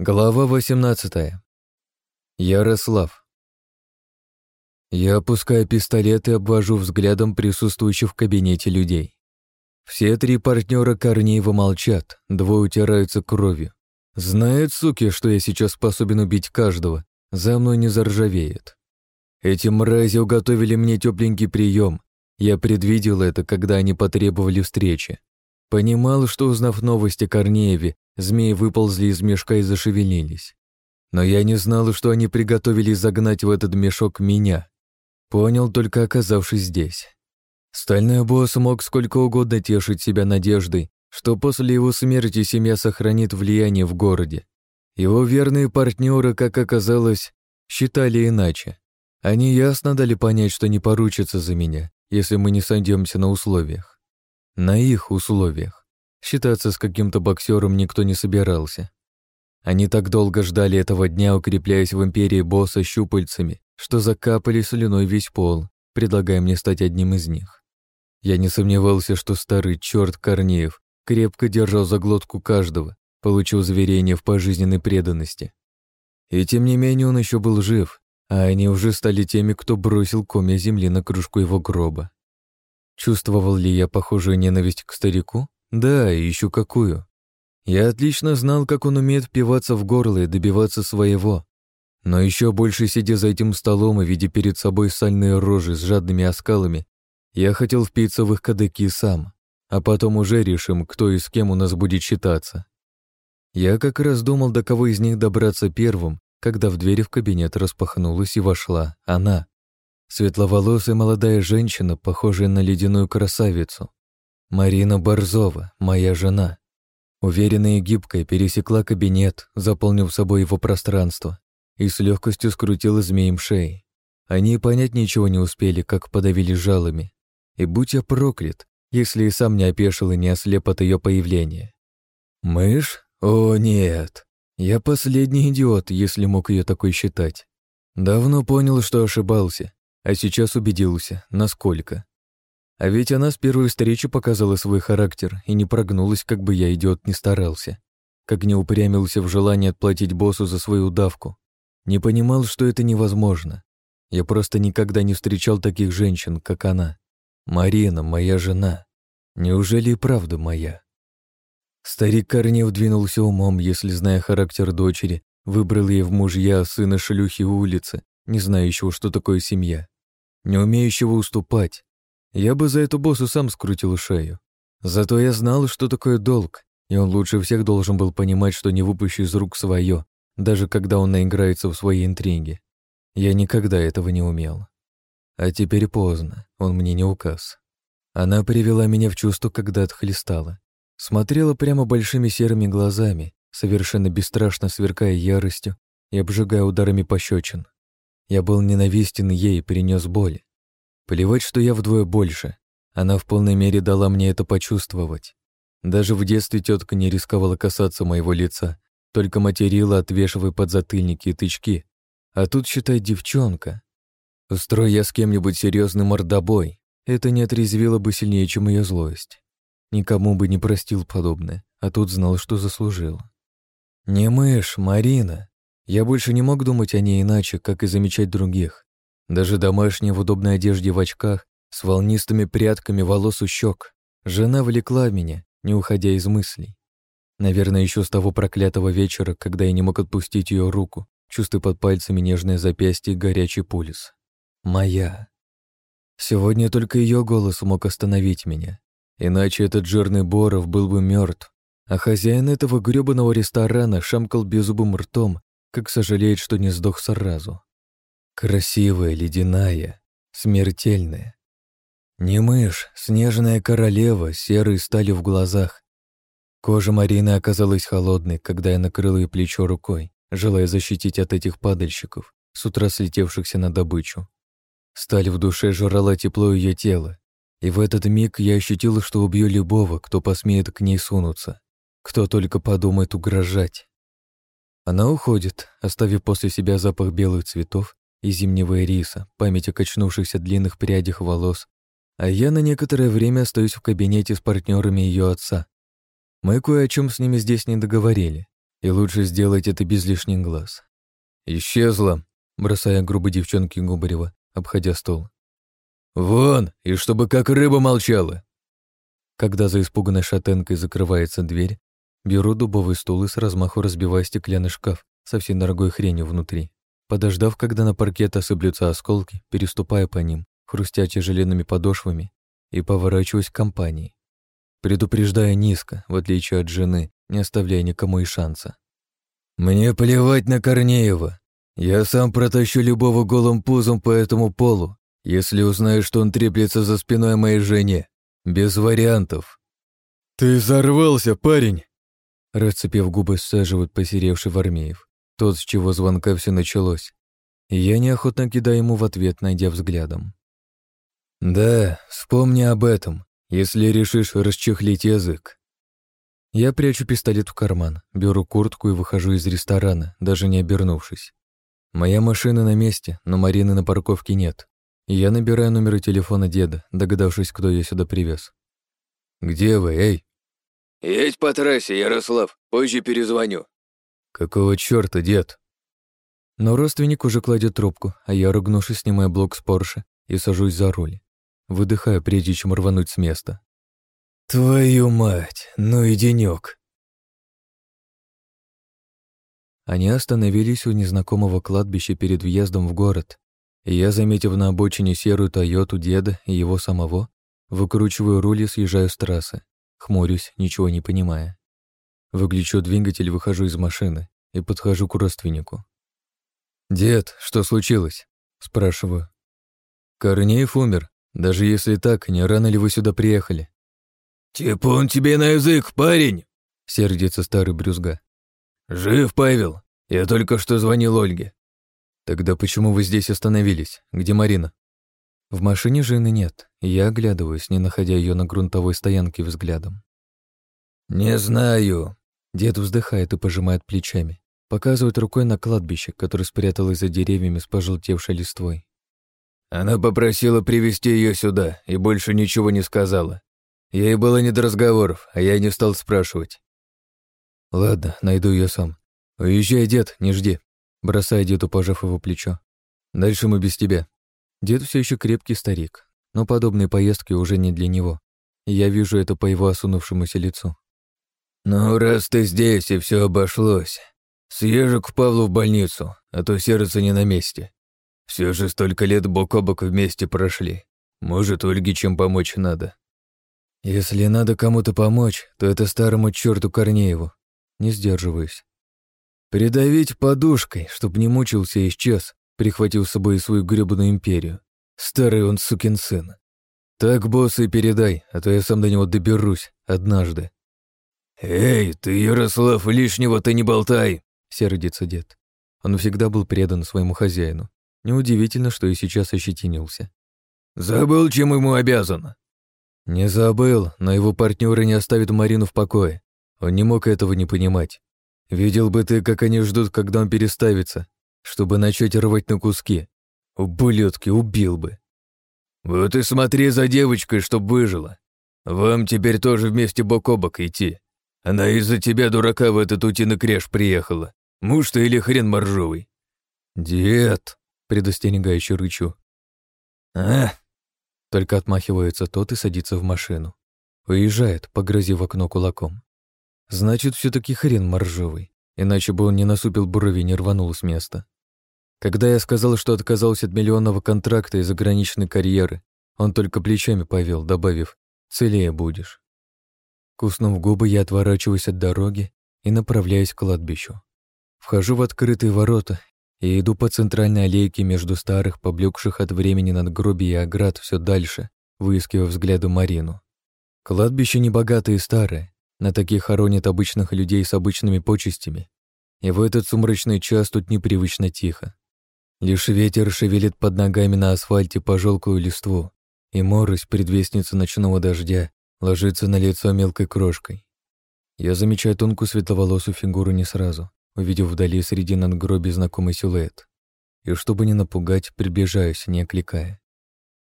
Глава 18. Ярослав. Я опускаю пистолет и обвожу взглядом присутствующих в кабинете людей. Все три партнера Корнеева молчат, двое утираются кровью. Знают, суки, что я сейчас способен убить каждого, за мной не заржавеет. Эти мрази уготовили мне тепленький прием. Я предвидел это, когда они потребовали встречи. Понимал, что, узнав новости Корнееве, Змеи выползли из мешка и зашевелились. Но я не знал, что они приготовили загнать в этот мешок меня. Понял, только оказавшись здесь. Стальной босс мог сколько угодно тешить себя надеждой, что после его смерти семья сохранит влияние в городе. Его верные партнеры, как оказалось, считали иначе. Они ясно дали понять, что не поручатся за меня, если мы не сойдемся на условиях. На их условиях. Считаться с каким-то боксером никто не собирался. Они так долго ждали этого дня, укрепляясь в империи босса щупальцами, что закапали слюной весь пол, предлагая мне стать одним из них. Я не сомневался, что старый черт Корнеев крепко держал за глотку каждого, получил заверение в пожизненной преданности. И тем не менее он еще был жив, а они уже стали теми, кто бросил комья земли на кружку его гроба. Чувствовал ли я похожую ненависть к старику? Да, и еще какую. Я отлично знал, как он умеет впиваться в горло и добиваться своего. Но еще больше, сидя за этим столом и видя перед собой сальные рожи с жадными оскалами, я хотел впиться в их кадыки сам, а потом уже решим, кто и с кем у нас будет считаться. Я как раз думал, до кого из них добраться первым, когда в двери в кабинет распахнулась и вошла она. Светловолосая молодая женщина, похожая на ледяную красавицу. Марина Борзова, моя жена. Уверенная и гибкая пересекла кабинет, заполнив собой его пространство, и с легкостью скрутила змеем шеи. Они понять ничего не успели, как подавили жалами. И будь я проклят, если и сам не опешил и не ослеп от ее появления. Мышь? О, нет. Я последний идиот, если мог ее такой считать. Давно понял, что ошибался, а сейчас убедился, насколько. А ведь она с первой встречи показала свой характер и не прогнулась, как бы я, идиот, не старался. Как не упрямился в желании отплатить боссу за свою удавку. Не понимал, что это невозможно. Я просто никогда не встречал таких женщин, как она. Марина, моя жена. Неужели и правда моя? Старик Корнев двинулся умом, если, зная характер дочери, выбрал ей в мужья сына шлюхи улицы, не знающего, что такое семья, не умеющего уступать, я бы за эту боссу сам скрутил шею. Зато я знал, что такое долг, и он лучше всех должен был понимать, что не выпущу из рук свое, даже когда он наиграется в свои интриги. Я никогда этого не умел. А теперь поздно, он мне не указ. Она привела меня в чувство, когда отхлестала. Смотрела прямо большими серыми глазами, совершенно бесстрашно сверкая яростью и обжигая ударами пощечин. Я был ненавистен ей и перенес боль. Плевать, что я вдвое больше. Она в полной мере дала мне это почувствовать. Даже в детстве тетка не рисковала касаться моего лица, только материла, отвешивая подзатыльники и тычки. А тут, считай, девчонка. Устрой я с кем-нибудь серьезный мордобой, это не отрезвило бы сильнее, чем ее злость. Никому бы не простил подобное, а тут знал, что заслужил. Не мышь, Марина. Я больше не мог думать о ней иначе, как и замечать других. Даже домашняя в удобной одежде в очках, с волнистыми прядками волос у щек. Жена влекла меня, не уходя из мыслей. Наверное, еще с того проклятого вечера, когда я не мог отпустить ее руку, чувствуя под пальцами нежное запястье и горячий пульс. Моя. Сегодня только ее голос мог остановить меня. Иначе этот жирный Боров был бы мертв, а хозяин этого грёбаного ресторана шамкал беззубым ртом, как сожалеет, что не сдох сразу. Красивая, ледяная, смертельная. Не мышь, снежная королева, серой стали в глазах. Кожа Марины оказалась холодной, когда я накрыл ее плечо рукой, желая защитить от этих падальщиков, с утра слетевшихся на добычу. Сталь в душе жрала тепло ее тела, и в этот миг я ощутил, что убью любого, кто посмеет к ней сунуться, кто только подумает угрожать. Она уходит, оставив после себя запах белых цветов и зимнего ириса, память о качнувшихся длинных прядях волос, а я на некоторое время остаюсь в кабинете с партнерами ее отца. Мы кое о чем с ними здесь не договорили. и лучше сделать это без лишних глаз. «Исчезла», — бросая грубо девчонке Губарева, обходя стол. «Вон, и чтобы как рыба молчала!» Когда за испуганной шатенкой закрывается дверь, беру дубовый стул и с размаху разбиваю стеклянный шкаф со всей дорогой хренью внутри. Подождав, когда на паркет осыплются осколки, переступая по ним, хрустя тяжеленными подошвами, и поворачиваюсь к компании. Предупреждая низко, в отличие от жены, не оставляя никому и шанса. «Мне плевать на Корнеева. Я сам протащу любого голым пузом по этому полу, если узнаю, что он треплется за спиной моей жене. Без вариантов». «Ты взорвался, парень!» Расцепив губы, саживает посеревший Вармеев. Тот, с чего звонка все началось. я неохотно кидаю ему в ответ, найдя взглядом. «Да, вспомни об этом, если решишь расчехлить язык». Я прячу пистолет в карман, беру куртку и выхожу из ресторана, даже не обернувшись. Моя машина на месте, но Марины на парковке нет. Я набираю номер телефона деда, догадавшись, кто ее сюда привез. «Где вы, эй?» «Есть по трассе, Ярослав. Позже перезвоню». «Какого чёрта, дед?» Но родственник уже кладет трубку, а я, ругнувшись, снимаю блок с Порше и сажусь за руль. Выдыхаю, прежде чем рвануть с места. «Твою мать, ну и денёк!» Они остановились у незнакомого кладбища перед въездом в город, и я, заметив на обочине серую Тойоту деда и его самого, выкручиваю руль и съезжаю с трассы, хмурюсь, ничего не понимая. Выключу двигатель, выхожу из машины и подхожу к родственнику. «Дед, что случилось?» — спрашиваю. «Корнеев умер. Даже если так, не рано ли вы сюда приехали?» «Типун тебе на язык, парень!» — сердится старый брюзга. «Жив, Павел. Я только что звонил Ольге». «Тогда почему вы здесь остановились? Где Марина?» В машине жены нет, и я оглядываюсь, не находя ее на грунтовой стоянке взглядом. «Не знаю». Дед вздыхает и пожимает плечами. Показывает рукой на кладбище, которое спряталось за деревьями с пожелтевшей листвой. Она попросила привести ее сюда и больше ничего не сказала. Ей было не до разговоров, а я не стал спрашивать. Ладно, найду ее сам. Уезжай, дед, не жди. Бросая деду, пожав его плечо. Дальше мы без тебя. Дед все еще крепкий старик, но подобные поездки уже не для него. я вижу это по его осунувшемуся лицу. «Ну, раз ты здесь и все обошлось, съезжу к Павлу в больницу, а то сердце не на месте. Все же столько лет бок о бок вместе прошли. Может, Ольге чем помочь надо. Если надо кому-то помочь, то это старому черту Корнееву. Не сдерживаюсь. Придавить подушкой, чтоб не мучился и исчез, прихватил с собой свою гребаную империю. Старый он сукин сын. Так, босс, и передай, а то я сам до него доберусь однажды. «Эй, ты, Ярослав, лишнего ты не болтай!» — сердится дед. Он всегда был предан своему хозяину. Неудивительно, что и сейчас ощетинился. «Забыл, чем ему обязан?» «Не забыл, но его партнеры не оставят Марину в покое. Он не мог этого не понимать. Видел бы ты, как они ждут, когда он переставится, чтобы начать рвать на куски. Ублюдки, убил бы». «Вот и смотри за девочкой, чтоб выжила. Вам теперь тоже вместе бок о бок идти. Она из-за тебя, дурака, в этот утиный креш приехала. Муж ты или хрен моржовый?» «Дед!» предостерегающе рычу. «А?» Только отмахивается тот и садится в машину. Уезжает, погрозив окно кулаком. Значит, все таки хрен моржовый, иначе бы он не насупил брови и не рванул с места. Когда я сказал, что отказался от миллионного контракта и заграничной карьеры, он только плечами повел, добавив «целее будешь». Куснув губы, я отворачиваюсь от дороги и направляюсь к кладбищу. Вхожу в открытые ворота и иду по центральной аллейке между старых, поблекших от времени надгробий и оград все дальше, выискивая взгляду Марину. Кладбище небогатое и старое, на таких хоронят обычных людей с обычными почестями, и в этот сумрачный час тут непривычно тихо. Лишь ветер шевелит под ногами на асфальте пожелклую листву, и морось, предвестница ночного дождя, ложится на лицо мелкой крошкой. Я замечаю тонкую светловолосую фигуру не сразу увидев вдали среди надгробий знакомый силуэт. И чтобы не напугать, приближаюсь, не окликая.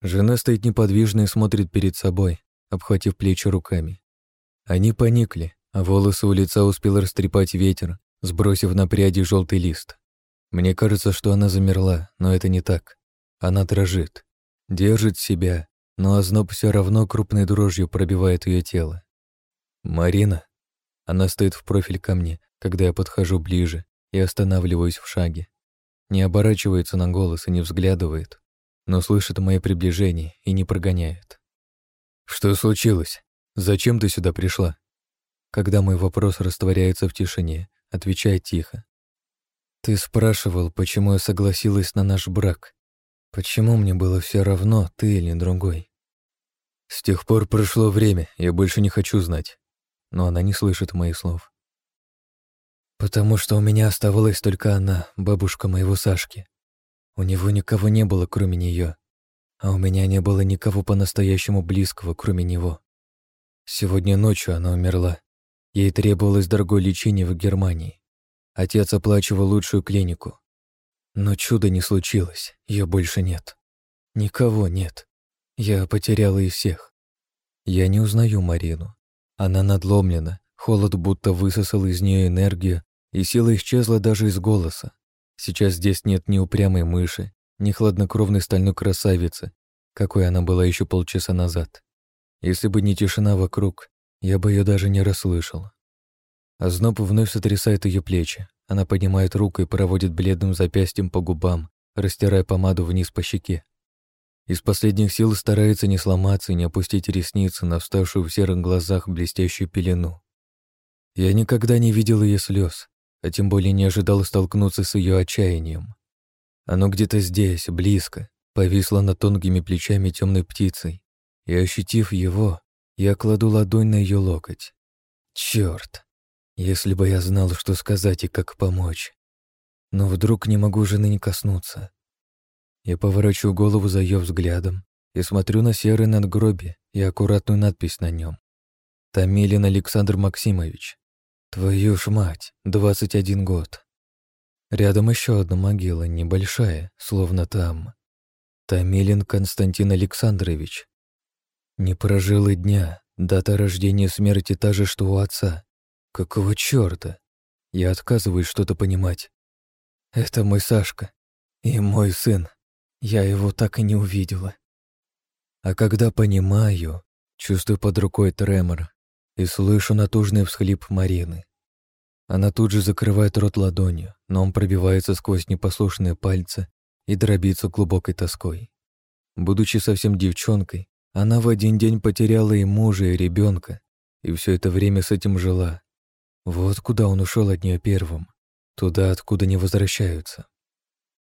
Жена стоит неподвижно и смотрит перед собой, обхватив плечи руками. Они поникли, а волосы у лица успел растрепать ветер, сбросив на пряди желтый лист. Мне кажется, что она замерла, но это не так. Она дрожит, держит себя, но озноб все равно крупной дрожью пробивает ее тело. «Марина?» Она стоит в профиль ко мне, когда я подхожу ближе и останавливаюсь в шаге. Не оборачивается на голос и не взглядывает, но слышит мое приближение и не прогоняет. «Что случилось? Зачем ты сюда пришла?» Когда мой вопрос растворяется в тишине, отвечай тихо. «Ты спрашивал, почему я согласилась на наш брак. Почему мне было все равно, ты или другой?» «С тех пор прошло время, я больше не хочу знать». Но она не слышит моих слов. «Потому что у меня оставалась только она, бабушка моего Сашки. У него никого не было, кроме нее, а у меня не было никого по-настоящему близкого, кроме него. Сегодня ночью она умерла. Ей требовалось дорогое лечение в Германии. Отец оплачивал лучшую клинику. Но чуда не случилось, ее больше нет. Никого нет. Я потеряла их всех. Я не узнаю Марину. Она надломлена, холод будто высосал из нее энергию, и сила исчезла даже из голоса. Сейчас здесь нет ни упрямой мыши, ни хладнокровной стальной красавицы, какой она была еще полчаса назад. Если бы не тишина вокруг, я бы ее даже не расслышал. Озноб вновь сотрясает ее плечи. Она поднимает руку и проводит бледным запястьем по губам, растирая помаду вниз по щеке. Из последних сил старается не сломаться и не опустить ресницы на вставшую в серых глазах блестящую пелену. Я никогда не видел ее слез, а тем более не ожидал столкнуться с ее отчаянием. Оно где-то здесь, близко, повисло над тонкими плечами темной птицей, и, ощутив его, я кладу ладонь на ее локоть. Черт! Если бы я знал, что сказать и как помочь. Но вдруг не могу жены не коснуться. Я поворачиваю голову за ее взглядом и смотрю на серое надгробие и аккуратную надпись на нем. Тамилин Александр Максимович. Твою ж мать, 21 год. Рядом еще одна могила, небольшая, словно там. Тамилин Константин Александрович, не прожил и дня. Дата рождения смерти та же, что у отца. Какого чёрта? Я отказываюсь что-то понимать. Это мой Сашка. И мой сын. Я его так и не увидела. А когда понимаю, чувствую под рукой тремор и слышу натужный всхлип Марины. Она тут же закрывает рот ладонью, но он пробивается сквозь непослушные пальцы и дробится глубокой тоской. Будучи совсем девчонкой, она в один день потеряла и мужа, и ребенка, и все это время с этим жила. Вот куда он ушел от нее первым, туда, откуда не возвращаются.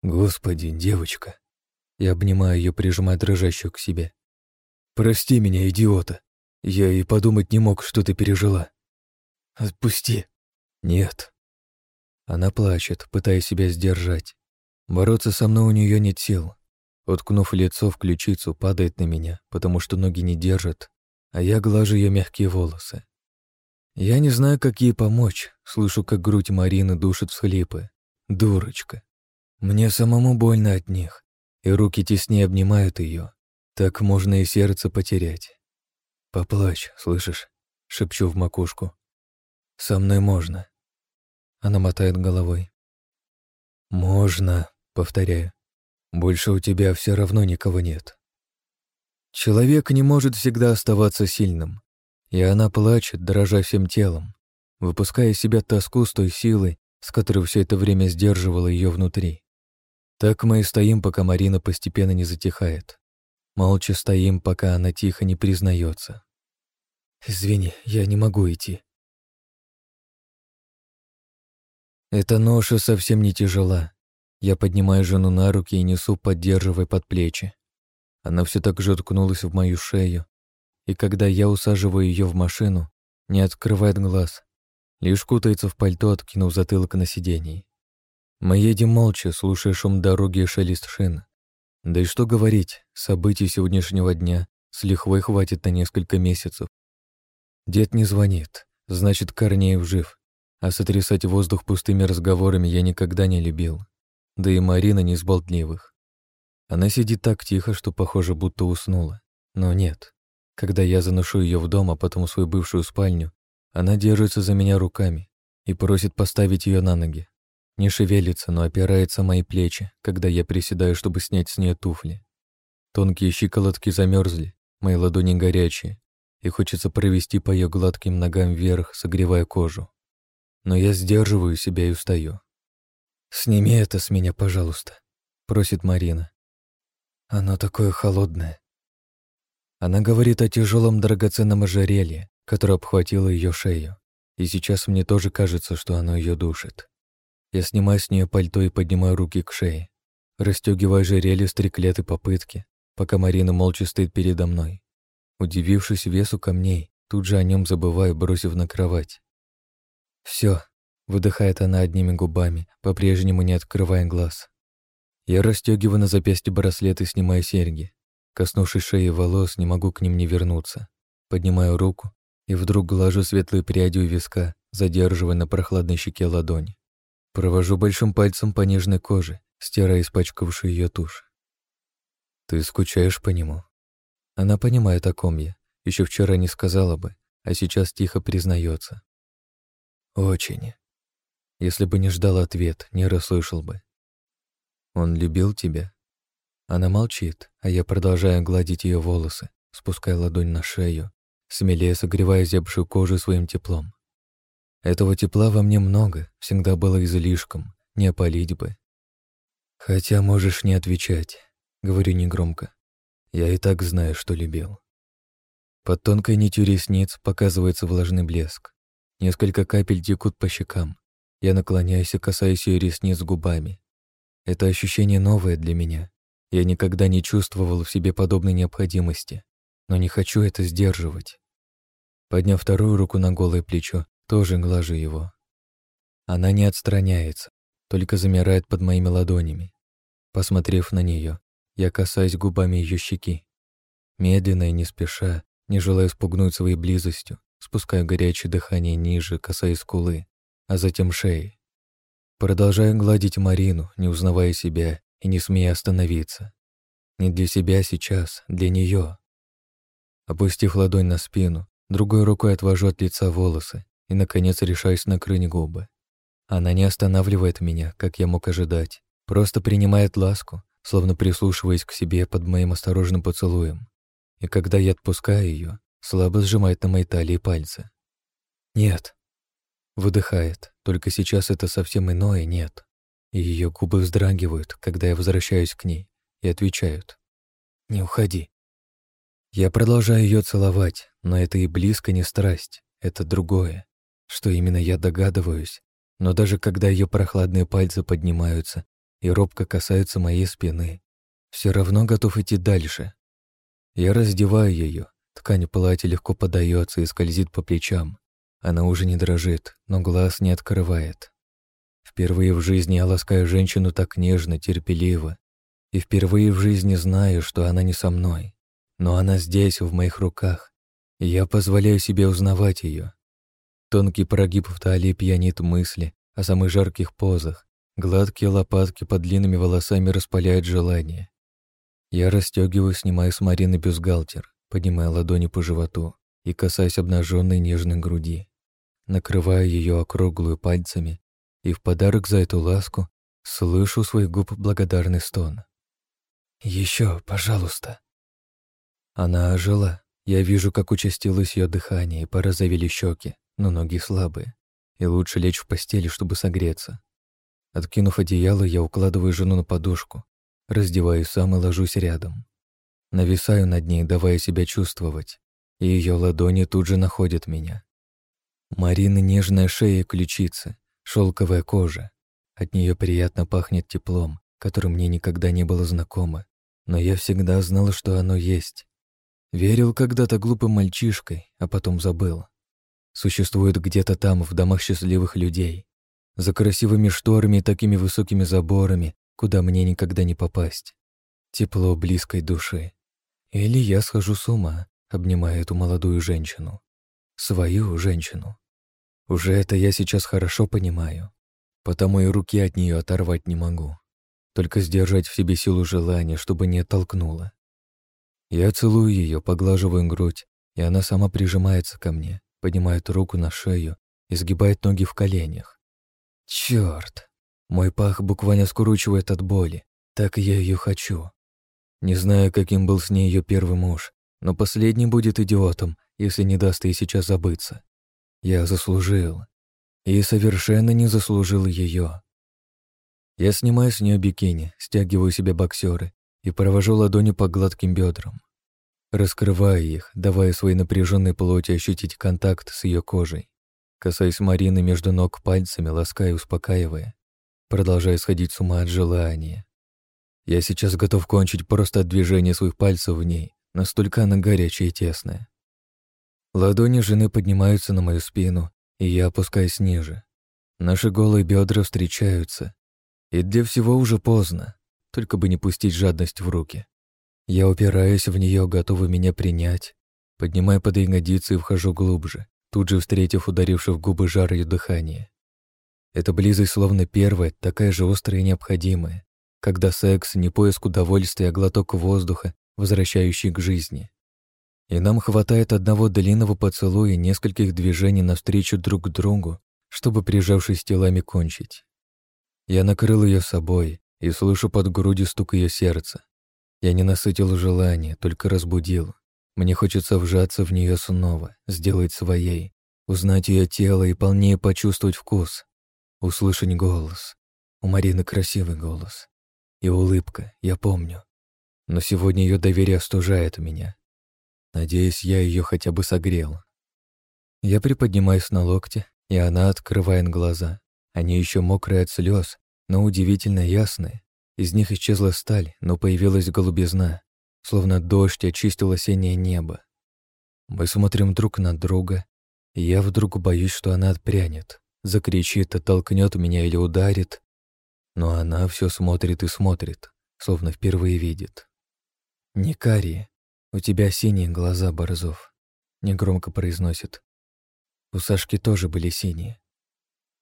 Господи, девочка. Я обнимаю ее, прижимая дрожащую к себе. Прости меня, идиота. Я и подумать не мог, что ты пережила. Отпусти. Нет. Она плачет, пытаясь себя сдержать. Бороться со мной у нее нет сил. Уткнув лицо в ключицу, падает на меня, потому что ноги не держат, а я глажу ее мягкие волосы. Я не знаю, как ей помочь, слышу, как грудь Марины душит всхлипы. Дурочка. Мне самому больно от них, и руки теснее обнимают ее. Так можно и сердце потерять. «Поплачь, слышишь?» — шепчу в макушку. «Со мной можно». Она мотает головой. «Можно», — повторяю. Больше у тебя все равно никого нет. Человек не может всегда оставаться сильным, и она плачет, дрожа всем телом, выпуская из себя тоску с той силой, с которой все это время сдерживала ее внутри. Так мы и стоим, пока Марина постепенно не затихает. Молча стоим, пока она тихо не признается. «Извини, я не могу идти». Эта ноша совсем не тяжела, я поднимаю жену на руки и несу, поддерживая под плечи. Она все так же уткнулась в мою шею, и когда я усаживаю ее в машину, не открывает глаз, лишь кутается в пальто, откинув затылок на сиденье. Мы едем молча, слушая шум дороги и шелест шин. Да и что говорить, событий сегодняшнего дня с лихвой хватит на несколько месяцев. Дед не звонит, значит, Корнеев жив, а сотрясать воздух пустыми разговорами я никогда не любил. Да и Марина не из болтливых. Она сидит так тихо, что похоже, будто уснула. Но нет. Когда я заношу ее в дом, а потом в свою бывшую спальню, она держится за меня руками и просит поставить ее на ноги. Не шевелится, но опирается мои плечи, когда я приседаю, чтобы снять с нее туфли. Тонкие щиколотки замерзли, мои ладони горячие, и хочется провести по ее гладким ногам вверх, согревая кожу. Но я сдерживаю себя и устаю. «Сними это с меня, пожалуйста», — просит Марина. «Оно такое холодное». Она говорит о тяжелом драгоценном ожерелье, которое обхватило ее шею, и сейчас мне тоже кажется, что оно ее душит. Я снимаю с нее пальто и поднимаю руки к шее, расстегиваю ожерелье с треклетой попытки, пока Марина молча стоит передо мной. Удивившись весу камней, тут же о нем забываю, бросив на кровать. Все, выдыхает она одними губами, по-прежнему не открывая глаз. Я расстегиваю на запястье браслет и снимаю серьги. Коснувшись шеи волос, не могу к ним не вернуться. Поднимаю руку и вдруг глажу пряди у виска, задерживая на прохладной щеке ладонь. Провожу большим пальцем по нежной коже, стирая испачкавшую ее тушь. «Ты скучаешь по нему?» Она понимает, о ком я. Еще вчера не сказала бы, а сейчас тихо признается. «Очень. Если бы не ждал ответ, не расслышал бы. Он любил тебя?» Она молчит, а я продолжаю гладить ее волосы, спуская ладонь на шею, смелее согревая зябшую кожу своим теплом. Этого тепла во мне много, всегда было излишком, не опалить бы. Хотя можешь не отвечать, говорю негромко. Я и так знаю, что любил. Под тонкой нитью ресниц показывается влажный блеск. Несколько капель текут по щекам. Я наклоняюсь и касаюсь ее ресниц губами. Это ощущение новое для меня. Я никогда не чувствовал в себе подобной необходимости, но не хочу это сдерживать. Подняв вторую руку на голое плечо, тоже глажу его. Она не отстраняется, только замирает под моими ладонями. Посмотрев на нее, я касаюсь губами ее щеки. Медленно и не спеша, не желая спугнуть своей близостью, спускаю горячее дыхание ниже, касаясь скулы, а затем шеи. Продолжаю гладить Марину, не узнавая себя и не смея остановиться. Не для себя сейчас, для нее. Опустив ладонь на спину, другой рукой отвожу от лица волосы и, наконец, решаюсь накрыть губы. Она не останавливает меня, как я мог ожидать, просто принимает ласку, словно прислушиваясь к себе под моим осторожным поцелуем. И когда я отпускаю ее, слабо сжимает на моей талии пальцы. «Нет», — выдыхает, только сейчас это совсем иное «нет». Ее губы вздрагивают, когда я возвращаюсь к ней, и отвечают. «Не уходи». Я продолжаю ее целовать, но это и близко не страсть, это другое, что именно я догадываюсь, но даже когда ее прохладные пальцы поднимаются и робко касаются моей спины, все равно готов идти дальше. Я раздеваю ее, ткань платья легко подается и скользит по плечам. Она уже не дрожит, но глаз не открывает. Впервые в жизни я ласкаю женщину так нежно, терпеливо, и впервые в жизни знаю, что она не со мной, но она здесь, в моих руках, и я позволяю себе узнавать ее. Тонкий прогиб в талии пьянит мысли о самых жарких позах. Гладкие лопатки под длинными волосами распаляют желание. Я расстегиваю, снимаю с Марины бюстгальтер, поднимая ладони по животу и касаясь обнаженной нежной груди. Накрываю ее округлую пальцами и в подарок за эту ласку слышу свой губ благодарный стон. Еще, пожалуйста». Она ожила. Я вижу, как участилось ее дыхание и порозовели щеки но ноги слабые, и лучше лечь в постели, чтобы согреться. Откинув одеяло, я укладываю жену на подушку, раздеваюсь сам и ложусь рядом. Нависаю над ней, давая себя чувствовать, и ее ладони тут же находят меня. Марина нежная шея и ключицы, шелковая кожа. От нее приятно пахнет теплом, которым мне никогда не было знакомо, но я всегда знала, что оно есть. Верил когда-то глупым мальчишкой, а потом забыл существует где-то там, в домах счастливых людей, за красивыми шторами и такими высокими заборами, куда мне никогда не попасть. Тепло близкой души. Или я схожу с ума, обнимая эту молодую женщину. Свою женщину. Уже это я сейчас хорошо понимаю, потому и руки от нее оторвать не могу. Только сдержать в себе силу желания, чтобы не оттолкнула. Я целую ее, поглаживаю грудь, и она сама прижимается ко мне, поднимает руку на шею и сгибает ноги в коленях. Черт! Мой пах буквально скручивает от боли. Так я ее хочу. Не знаю, каким был с ней ее первый муж, но последний будет идиотом, если не даст ей сейчас забыться. Я заслужил. И совершенно не заслужил ее. Я снимаю с нее бикини, стягиваю себе боксеры и провожу ладони по гладким бедрам. Раскрываю их, давая своей напряженной плоти ощутить контакт с ее кожей. Касаясь Марины между ног пальцами, лаская и успокаивая. Продолжаю сходить с ума от желания. Я сейчас готов кончить просто от движения своих пальцев в ней, настолько она горячая и тесная. Ладони жены поднимаются на мою спину, и я опускаюсь ниже. Наши голые бедра встречаются, и для всего уже поздно, только бы не пустить жадность в руки. Я упираюсь в нее, готовый меня принять, поднимая под ягодицы и вхожу глубже, тут же встретив ударивший в губы жар ее дыхания. Эта близость словно первая, такая же острая и необходимая, когда секс — не поиск удовольствия, а глоток воздуха, возвращающий к жизни. И нам хватает одного длинного поцелуя и нескольких движений навстречу друг другу, чтобы, прижавшись телами, кончить. Я накрыл ее собой и слышу под грудью стук ее сердца. Я не насытил желание, только разбудил. Мне хочется вжаться в нее снова, сделать своей, узнать ее тело и полнее почувствовать вкус, услышать голос. У Марины красивый голос. И улыбка, я помню. Но сегодня ее доверие остужает меня. Надеюсь, я ее хотя бы согрел. Я приподнимаюсь на локте, и она открывает глаза. Они еще мокрые от слез, но удивительно ясные. Из них исчезла сталь, но появилась голубизна, словно дождь очистил осеннее небо. Мы смотрим друг на друга, и я вдруг боюсь, что она отпрянет, закричит, оттолкнет меня или ударит, но она все смотрит и смотрит, словно впервые видит. «Не карие, у тебя синие глаза, Борзов», — негромко произносит. У Сашки тоже были синие.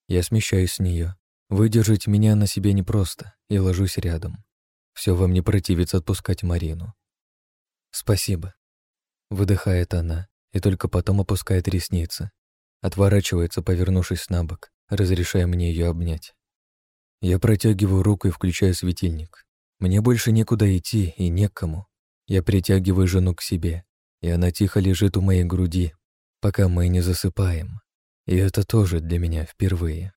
Я смещаюсь с нее. Выдержать меня на себе непросто и ложусь рядом. Все во мне противится отпускать Марину. «Спасибо», — выдыхает она и только потом опускает ресницы. Отворачивается, повернувшись на бок, разрешая мне ее обнять. Я протягиваю руку и включаю светильник. Мне больше некуда идти и некому. Я притягиваю жену к себе, и она тихо лежит у моей груди, пока мы не засыпаем. И это тоже для меня впервые.